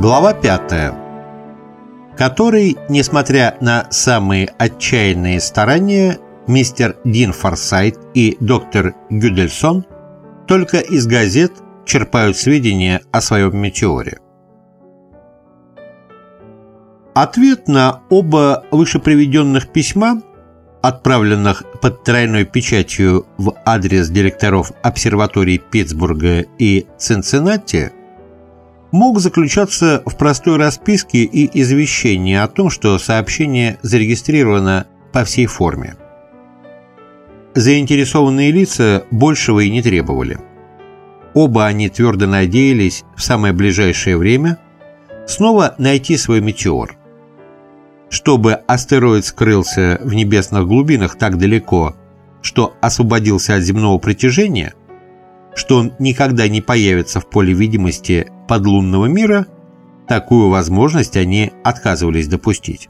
Глава 5. Который, несмотря на самые отчаянные старания, мистер Дин Форсайт и доктор Гюдельсон только из газет черпают сведения о своем метеоре. Ответ на оба вышеприведенных письма, отправленных под тройной печатью в адрес директоров обсерваторий Питтсбурга и Цинциннати, мог заключаться в простой расписке и извещении о том, что сообщение зарегистрировано по всей форме. Заинтересованные лица большего и не требовали. Оба они твердо надеялись в самое ближайшее время снова найти свой метеор. Чтобы астероид скрылся в небесных глубинах так далеко, что освободился от земного притяжения, что он никогда не появится в поле видимости подлунного мира, такую возможность они отказывались допустить.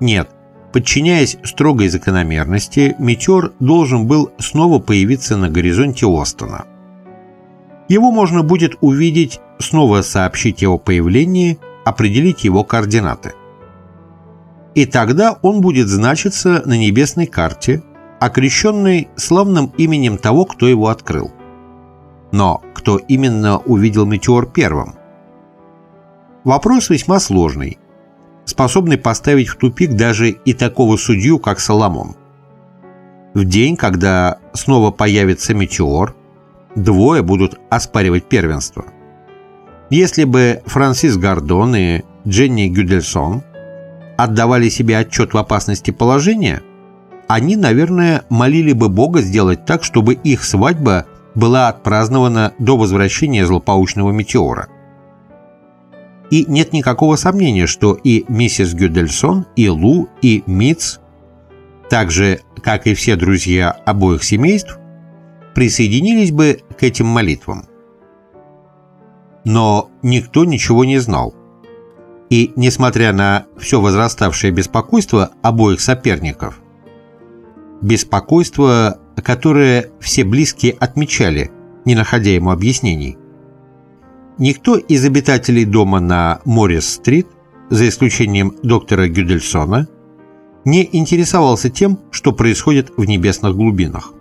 Нет, подчиняясь строгой закономерности, метеор должен был снова появиться на горизонте Остона. Его можно будет увидеть, снова сообщить его появлении, определить его координаты. И тогда он будет значиться на небесной карте – окрещенный славным именем того, кто его открыл. Но кто именно увидел метеор первым? Вопрос весьма сложный, способный поставить в тупик даже и такого судью, как Соломон. В день, когда снова появится метеор, двое будут оспаривать первенство. Если бы Франсис Гордон и Дженни Гюдельсон отдавали себе отчет в опасности положения – они, наверное, молили бы Бога сделать так, чтобы их свадьба была отпразднована до возвращения злополучного метеора. И нет никакого сомнения, что и миссис Гюдельсон, и Лу, и Митц, так же, как и все друзья обоих семейств, присоединились бы к этим молитвам. Но никто ничего не знал. И, несмотря на все возраставшее беспокойство обоих соперников, беспокойство, которое все близкие отмечали, не находя ему объяснений. Никто из обитателей дома на Моррис-стрит, за исключением доктора Гюдельсона, не интересовался тем, что происходит в небесных глубинах.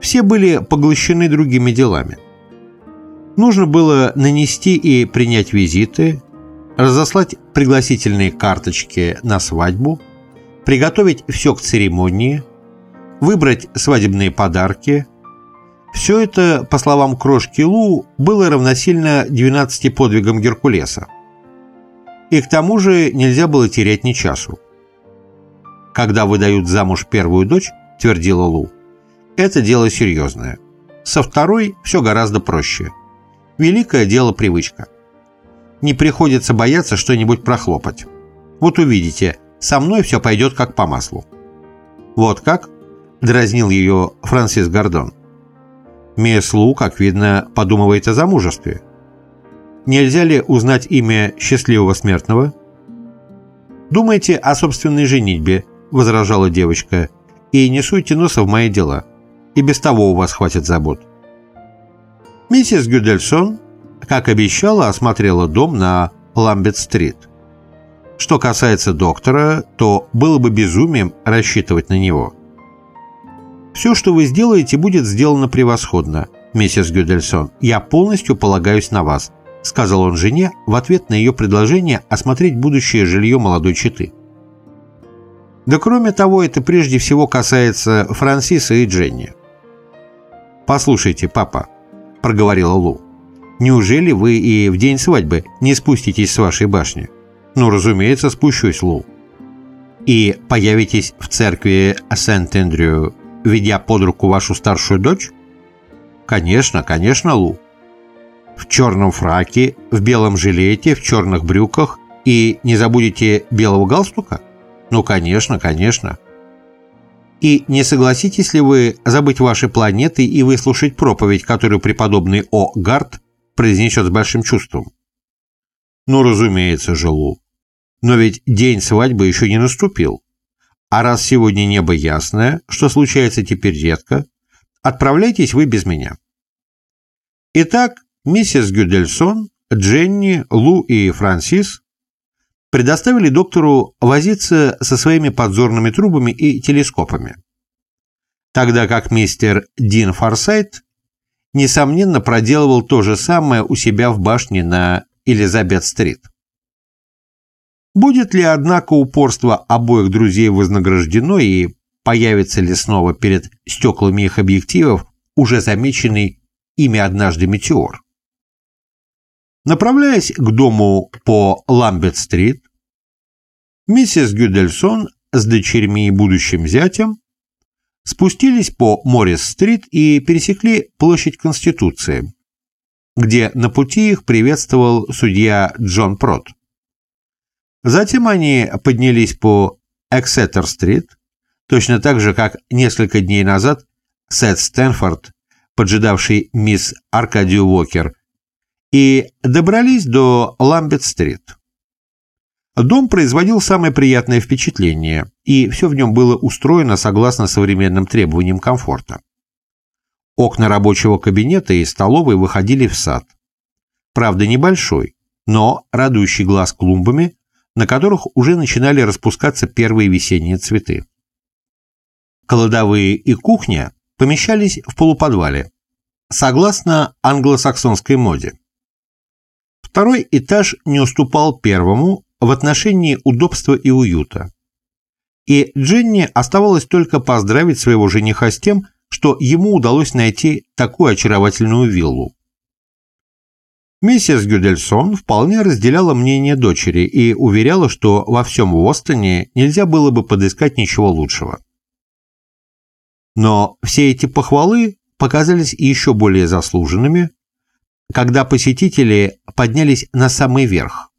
Все были поглощены другими делами. Нужно было нанести и принять визиты, разослать пригласительные карточки на свадьбу – приготовить все к церемонии, выбрать свадебные подарки. Все это, по словам крошки Лу, было равносильно 12 подвигам Геркулеса. И к тому же нельзя было терять ни часу. «Когда выдают замуж первую дочь», – твердила Лу, – «это дело серьезное. Со второй все гораздо проще. Великое дело привычка. Не приходится бояться что-нибудь прохлопать. Вот увидите, со мной все пойдет как по маслу». «Вот как?» – дразнил ее Франсис Гордон. Мисс Лу, как видно, подумывает о замужестве. Нельзя ли узнать имя счастливого смертного? «Думайте о собственной женитьбе», – возражала девочка, – «и не суйте носа в мои дела. И без того у вас хватит забот». Миссис Гюдельсон, как обещала, осмотрела дом на Ламбет-стрит. Что касается доктора, то было бы безумием рассчитывать на него. «Все, что вы сделаете, будет сделано превосходно, миссис Гюдельсон. Я полностью полагаюсь на вас», — сказал он жене в ответ на ее предложение осмотреть будущее жилье молодой четы. Да кроме того, это прежде всего касается Франсиса и Дженни. «Послушайте, папа», — проговорила Лу, — «неужели вы и в день свадьбы не спуститесь с вашей башни?» Ну, разумеется, спущусь, Лу. И появитесь в церкви Сент-Эндрю, ведя под руку вашу старшую дочь? Конечно, конечно, Лу. В черном фраке, в белом жилете, в черных брюках и не забудете белого галстука? Ну, конечно, конечно. И не согласитесь ли вы забыть ваши планеты и выслушать проповедь, которую преподобный О. Гарт произнесет с большим чувством? Ну, разумеется, Желу. Но ведь день свадьбы еще не наступил. А раз сегодня небо ясное, что случается теперь редко, отправляйтесь вы без меня. Итак, миссис Гюдельсон Дженни, Лу и Франсис предоставили доктору возиться со своими подзорными трубами и телескопами, тогда как мистер Дин Форсайт несомненно проделывал то же самое у себя в башне на Элизабет-стрит. Будет ли, однако, упорство обоих друзей вознаграждено и появится ли снова перед стеклами их объективов уже замеченный ими однажды метеор? Направляясь к дому по Ламбет-стрит, миссис Гюдельсон с дочерьми и будущим зятем спустились по Моррис-стрит и пересекли площадь Конституции, где на пути их приветствовал судья Джон Прот. Затем они поднялись по Эксетер-стрит, точно так же, как несколько дней назад Сет Стэнфорд, поджидавший мисс Аркадию Уокер, и добрались до Ламбет-стрит. Дом производил самое приятное впечатление, и все в нем было устроено согласно современным требованиям комфорта. Окна рабочего кабинета и столовой выходили в сад. Правда, небольшой, но радующий глаз клумбами, на которых уже начинали распускаться первые весенние цветы. Кладовые и кухня помещались в полуподвале, согласно англосаксонской моде. Второй этаж не уступал первому в отношении удобства и уюта. И Дженни оставалось только поздравить своего жениха с тем, что ему удалось найти такую очаровательную виллу. Миссис Гюдельсон вполне разделяла мнение дочери и уверяла, что во всем Уостоне нельзя было бы подыскать ничего лучшего. Но все эти похвалы показались еще более заслуженными, когда посетители поднялись на самый верх,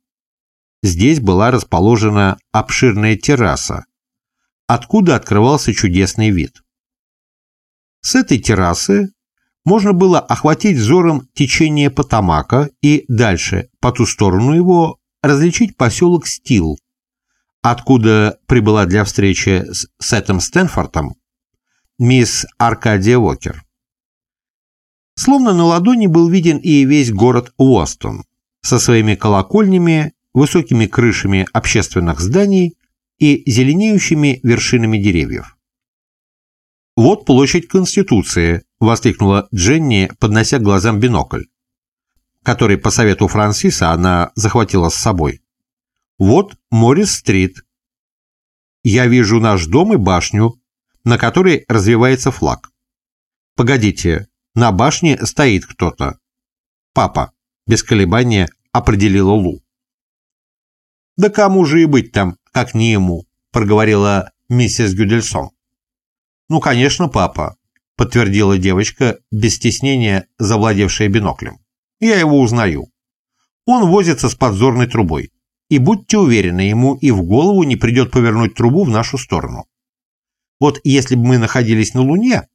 Здесь была расположена обширная терраса, откуда открывался чудесный вид. С этой террасы можно было охватить взором течение Потамака и дальше, по ту сторону его, различить поселок Стил, откуда прибыла для встречи с Сетом Стэнфортом мисс Аркадия Уокер. Словно на ладони был виден и весь город Уостон со своими колокольнями высокими крышами общественных зданий и зеленеющими вершинами деревьев. «Вот площадь Конституции», – воскликнула Дженни, поднося к глазам бинокль, который по совету Франсиса она захватила с собой. «Вот Моррис-стрит. Я вижу наш дом и башню, на которой развивается флаг. Погодите, на башне стоит кто-то. Папа, без колебания определила Лу. «Да кому же и быть там, как не ему», – проговорила миссис Гюдельсон. «Ну, конечно, папа», – подтвердила девочка, без стеснения завладевшая биноклем. «Я его узнаю. Он возится с подзорной трубой. И будьте уверены, ему и в голову не придет повернуть трубу в нашу сторону. Вот если бы мы находились на Луне,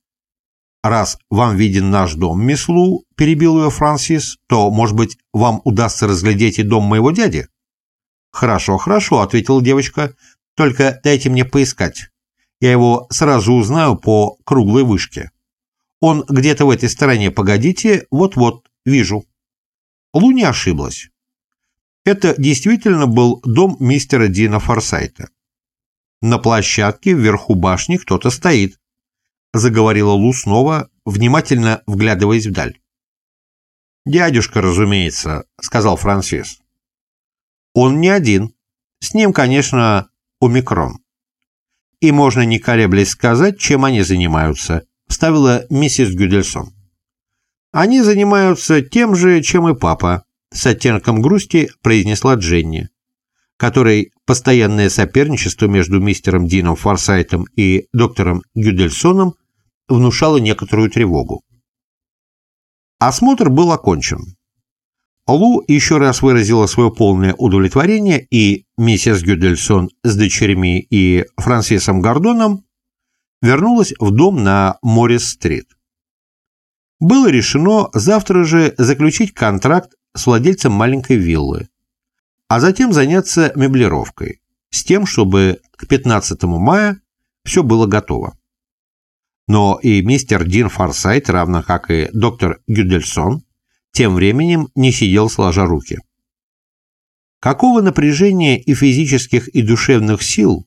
раз вам виден наш дом, мисс Лу, перебил ее Франсис, то, может быть, вам удастся разглядеть и дом моего дяди?» «Хорошо, хорошо», — ответила девочка. «Только дайте мне поискать. Я его сразу узнаю по круглой вышке. Он где-то в этой стороне, погодите, вот-вот, вижу». Лу не ошиблась. Это действительно был дом мистера Дина Форсайта. На площадке вверху башни кто-то стоит, заговорила Лу снова, внимательно вглядываясь вдаль. «Дядюшка, разумеется», — сказал Франсис. Он не один. С ним, конечно, омикрон. И можно не колеблясь сказать, чем они занимаются, вставила миссис Гюдельсон. Они занимаются тем же, чем и папа, с оттенком грусти произнесла Дженни, которой постоянное соперничество между мистером Дином Форсайтом и доктором Гюдельсоном внушало некоторую тревогу. Осмотр был окончен. Лу еще раз выразила свое полное удовлетворение, и миссис Гюдельсон с дочерьми и Франсисом Гордоном вернулась в дом на Моррис-стрит. Было решено завтра же заключить контракт с владельцем маленькой виллы, а затем заняться меблировкой, с тем, чтобы к 15 мая все было готово. Но и мистер Дин Форсайт, равно как и доктор Гюдельсон, тем временем не сидел сложа руки. Какого напряжения и физических, и душевных сил,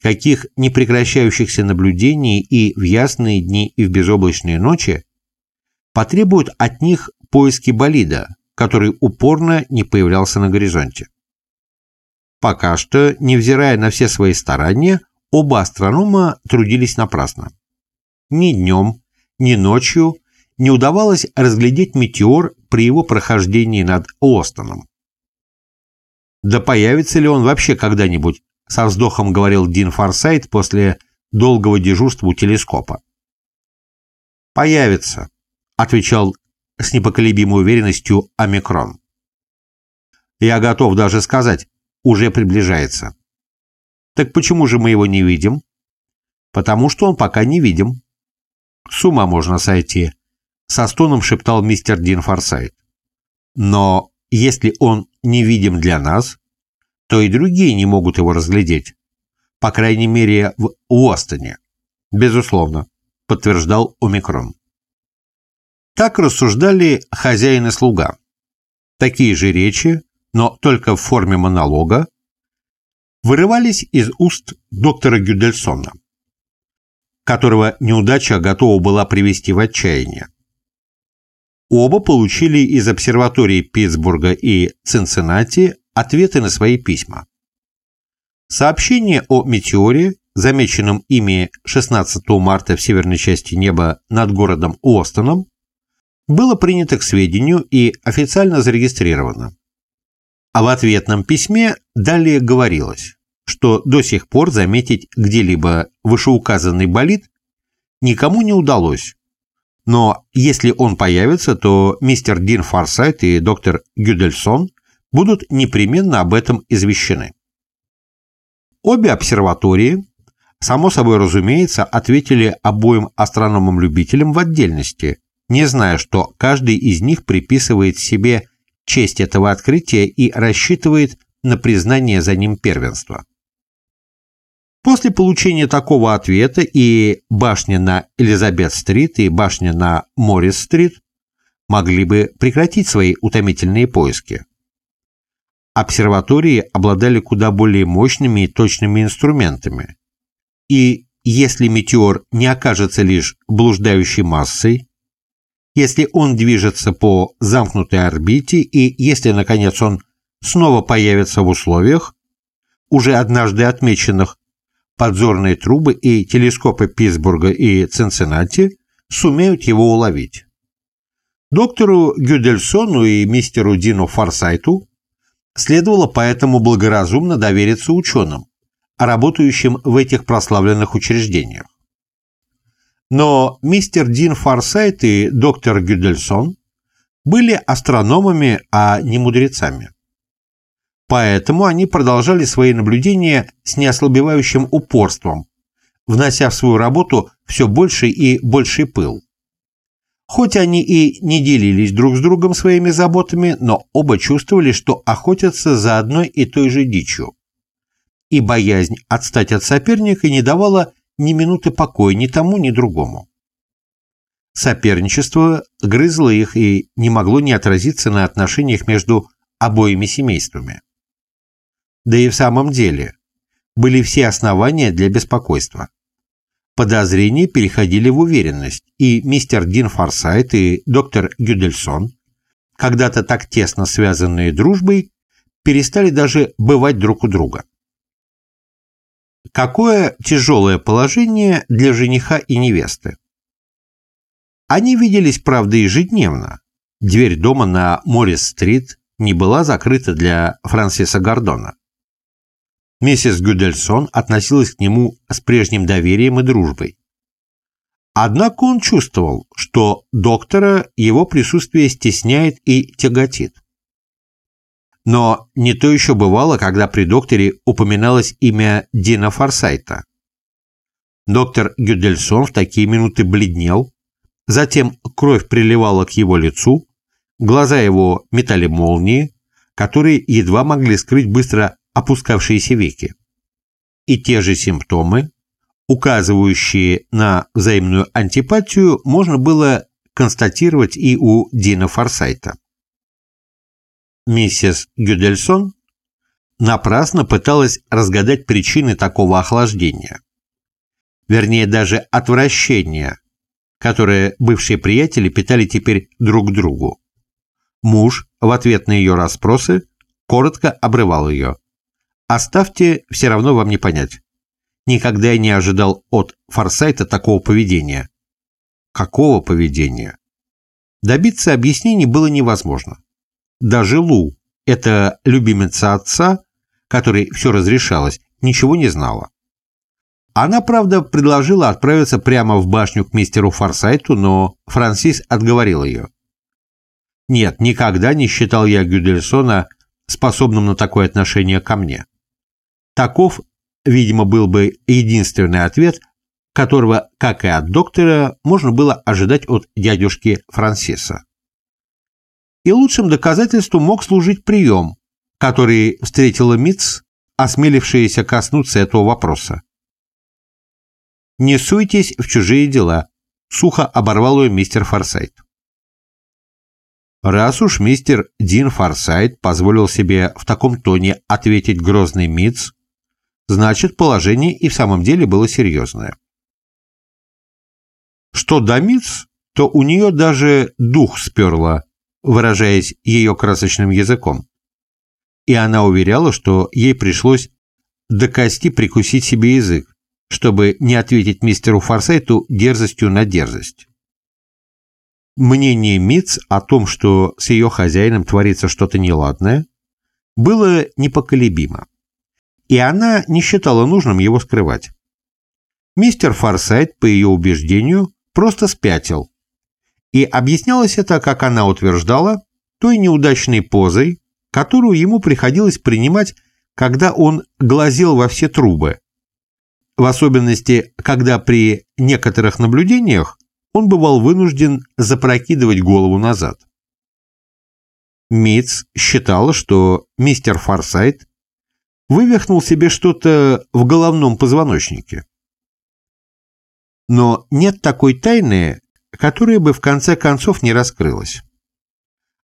каких непрекращающихся наблюдений и в ясные дни, и в безоблачные ночи, потребуют от них поиски болида, который упорно не появлялся на горизонте. Пока что, невзирая на все свои старания, оба астронома трудились напрасно. Ни днем, ни ночью не удавалось разглядеть метеор при его прохождении над Остоном. Да появится ли он вообще когда-нибудь, со вздохом говорил Дин Форсайт после долгого дежурства у телескопа. «Появится», — отвечал с непоколебимой уверенностью Омикрон. «Я готов даже сказать, уже приближается». «Так почему же мы его не видим?» «Потому что он пока не видим». «С ума можно сойти», — со стоном шептал мистер Дин Форсайт. «Но если он невидим для нас, то и другие не могут его разглядеть. По крайней мере, в Уостоне. Безусловно, подтверждал Омикрон. Так рассуждали хозяин и слуга. Такие же речи, но только в форме монолога, вырывались из уст доктора Гюдельсона, которого неудача готова была привести в отчаяние. Оба получили из обсерваторий Питтсбурга и Цинциннати ответы на свои письма. Сообщение о метеоре, замеченном ими 16 марта в северной части неба над городом Уостоном, было принято к сведению и официально зарегистрировано. А в ответном письме далее говорилось, что до сих пор заметить где-либо вышеуказанный болид никому не удалось, но если он появится, то мистер Дин Фарсайт и доктор Гюдельсон будут непременно об этом извещены. Обе обсерватории, само собой разумеется, ответили обоим астрономам-любителям в отдельности, не зная, что каждый из них приписывает себе честь этого открытия и рассчитывает на признание за ним первенства. После получения такого ответа и башня на Элизабет-стрит, и башня на Моррис-стрит могли бы прекратить свои утомительные поиски обсерватории обладали куда более мощными и точными инструментами. И если метеор не окажется лишь блуждающей массой, если он движется по замкнутой орбите и если, наконец, он снова появится в условиях, уже однажды отмеченных, подзорные трубы и телескопы Питтсбурга и Цинциннати сумеют его уловить. Доктору Гюдельсону и мистеру Дину Форсайту Следовало поэтому благоразумно довериться ученым, работающим в этих прославленных учреждениях. Но мистер Дин Фарсайт и доктор Гюдельсон были астрономами, а не мудрецами. Поэтому они продолжали свои наблюдения с неослабевающим упорством, внося в свою работу все больший и больший пыл. Хоть они и не делились друг с другом своими заботами, но оба чувствовали, что охотятся за одной и той же дичью. И боязнь отстать от соперника не давала ни минуты покоя ни тому, ни другому. Соперничество грызло их и не могло не отразиться на отношениях между обоими семействами. Да и в самом деле были все основания для беспокойства. Подозрения переходили в уверенность, и мистер Дин Форсайт и доктор Гюдельсон, когда-то так тесно связанные дружбой, перестали даже бывать друг у друга. Какое тяжелое положение для жениха и невесты. Они виделись, правда, ежедневно. Дверь дома на Моррис-стрит не была закрыта для Франсиса Гордона. Миссис Гюдельсон относилась к нему с прежним доверием и дружбой. Однако он чувствовал, что доктора его присутствие стесняет и тяготит. Но не то еще бывало, когда при докторе упоминалось имя Дина Форсайта. Доктор Гюдельсон в такие минуты бледнел, затем кровь приливала к его лицу, глаза его метали молнии, которые едва могли скрыть быстро опускавшиеся веки. И те же симптомы, указывающие на взаимную антипатию, можно было констатировать и у Дина Форсайта. Миссис Гюдельсон напрасно пыталась разгадать причины такого охлаждения. Вернее, даже отвращения, которое бывшие приятели питали теперь друг другу. Муж, в ответ на ее расспросы, коротко обрывал ее. «Оставьте, все равно вам не понять. Никогда я не ожидал от Форсайта такого поведения». Какого поведения? Добиться объяснений было невозможно. Даже Лу, эта любимица отца, которой все разрешалось, ничего не знала. Она, правда, предложила отправиться прямо в башню к мистеру Форсайту, но Франсис отговорил ее. Нет, никогда не считал я Гюдельсона способным на такое отношение ко мне. Таков, видимо, был бы единственный ответ, которого, как и от доктора, можно было ожидать от дядюшки Франсиса. И лучшим доказательством мог служить прием, который встретила Митц, осмелившаяся коснуться этого вопроса. «Не суйтесь в чужие дела», — сухо оборвал ее мистер Форсайт. Раз уж мистер Дин Форсайт позволил себе в таком тоне ответить грозный Митц, значит, положение и в самом деле было серьезное. Что до Митц, то у нее даже дух сперло, выражаясь ее красочным языком. И она уверяла, что ей пришлось до кости прикусить себе язык, чтобы не ответить мистеру Форсайту дерзостью на дерзость. Мнение Митц о том, что с ее хозяином творится что-то неладное, было непоколебимо, и она не считала нужным его скрывать. Мистер Форсайт, по ее убеждению, просто спятил, и объяснялось это, как она утверждала, той неудачной позой, которую ему приходилось принимать, когда он глазел во все трубы, в особенности, когда при некоторых наблюдениях он бывал вынужден запрокидывать голову назад. Митц считала, что мистер Форсайт вывихнул себе что-то в головном позвоночнике. Но нет такой тайны, которая бы в конце концов не раскрылась.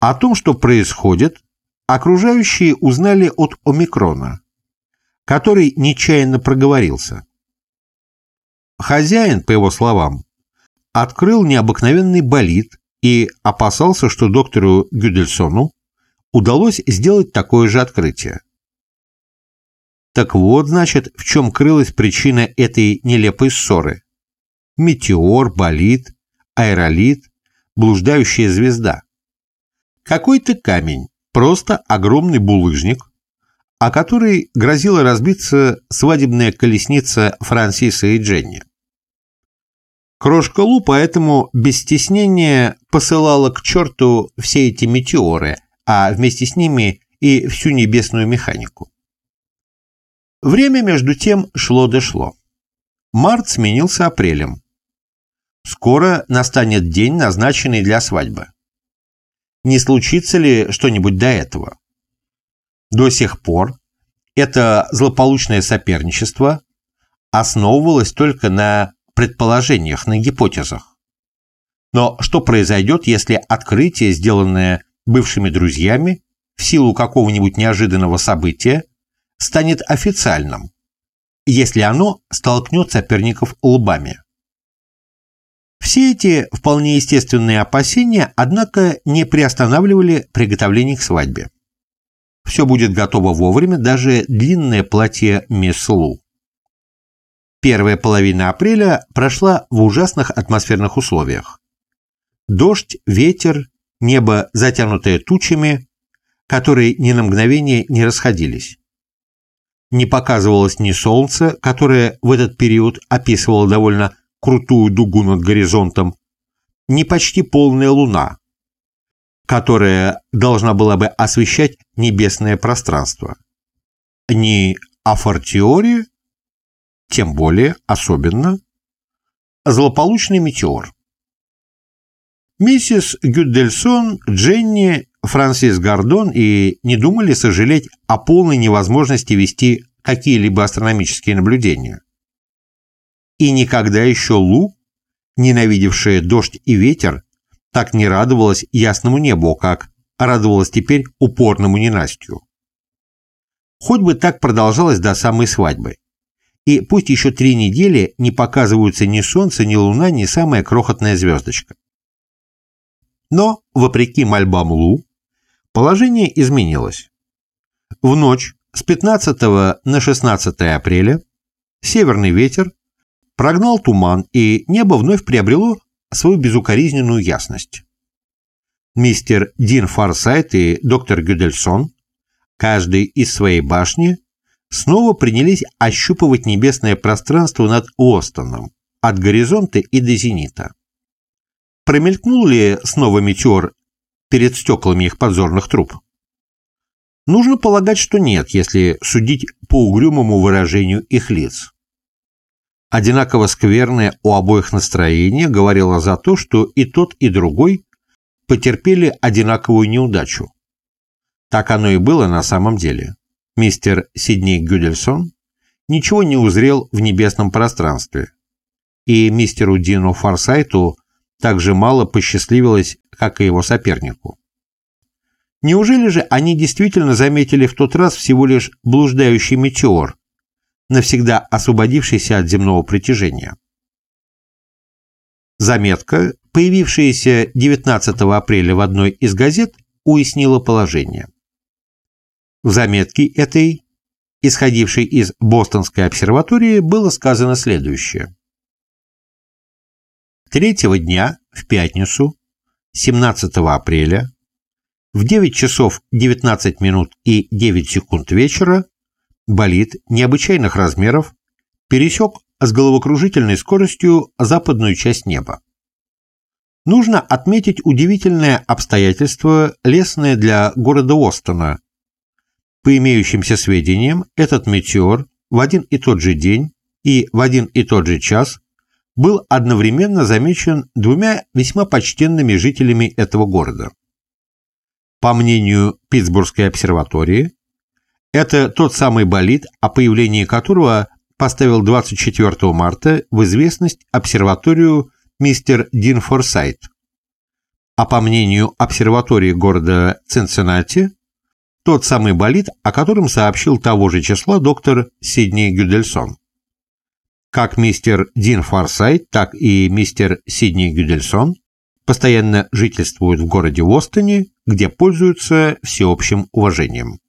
О том, что происходит, окружающие узнали от омикрона, который нечаянно проговорился. Хозяин, по его словам, открыл необыкновенный болид и опасался, что доктору Гюдельсону удалось сделать такое же открытие. Так вот, значит, в чем крылась причина этой нелепой ссоры. Метеор, болид, аэролит, блуждающая звезда. Какой-то камень, просто огромный булыжник, о который грозила разбиться свадебная колесница Франсиса и Дженни. Крошка Лу поэтому без стеснения посылала к черту все эти метеоры, а вместе с ними и всю небесную механику. Время между тем шло-дошло. Март сменился апрелем. Скоро настанет день, назначенный для свадьбы. Не случится ли что-нибудь до этого? До сих пор это злополучное соперничество основывалось только на предположениях, на гипотезах. Но что произойдет, если открытие, сделанное бывшими друзьями, в силу какого-нибудь неожиданного события, станет официальным, если оно столкнет соперников лбами? Все эти вполне естественные опасения, однако, не приостанавливали приготовление к свадьбе. Все будет готово вовремя, даже длинное платье мисс Лу. Первая половина апреля прошла в ужасных атмосферных условиях. Дождь, ветер, небо, затянутое тучами, которые ни на мгновение не расходились. Не показывалось ни солнца, которое в этот период описывало довольно крутую дугу над горизонтом, ни почти полная луна, которая должна была бы освещать небесное пространство, ни Афортиори, тем более, особенно, злополучный метеор. Миссис Гюддельсон, Дженни, Франсис Гордон и не думали сожалеть о полной невозможности вести какие-либо астрономические наблюдения. И никогда еще Лу, ненавидевшая дождь и ветер, так не радовалась ясному небу, как радовалась теперь упорному ненастью. Хоть бы так продолжалось до самой свадьбы. И пусть еще три недели не показываются ни солнце, ни луна, ни самая крохотная звездочка. Но, вопреки мольбам Лу, положение изменилось. В ночь с 15 на 16 апреля северный ветер прогнал туман, и небо вновь приобрело свою безукоризненную ясность. Мистер Дин Фарсайт и доктор Гюдельсон, каждый из своей башни, снова принялись ощупывать небесное пространство над Остоном, от горизонта и до зенита. Промелькнул ли снова метеор перед стеклами их подзорных труб? Нужно полагать, что нет, если судить по угрюмому выражению их лиц. Одинаково скверное у обоих настроение говорило за то, что и тот, и другой потерпели одинаковую неудачу. Так оно и было на самом деле. Мистер Сидней Гюдельсон ничего не узрел в небесном пространстве, и мистеру Дину Форсайту так же мало посчастливилось, как и его сопернику. Неужели же они действительно заметили в тот раз всего лишь блуждающий метеор, навсегда освободившийся от земного притяжения? Заметка, появившаяся 19 апреля в одной из газет, уяснила положение. В заметке этой, исходившей из Бостонской обсерватории, было сказано следующее. Третьего дня, в пятницу, 17 апреля, в 9 часов 19 минут и 9 секунд вечера болид необычайных размеров пересек с головокружительной скоростью западную часть неба. Нужно отметить удивительное обстоятельство, лесное для города Остона. По имеющимся сведениям, этот метеор в один и тот же день и в один и тот же час был одновременно замечен двумя весьма почтенными жителями этого города. По мнению Питтсбургской обсерватории, это тот самый болид, о появлении которого поставил 24 марта в известность обсерваторию мистер Дин Форсайт. А по мнению обсерватории города Цинциннати, тот самый болид, о котором сообщил того же числа доктор Сидни Гюдельсон. Как мистер Дин Форсайт, так и мистер Сидни Гюдельсон постоянно жительствуют в городе Востоне, где пользуются всеобщим уважением.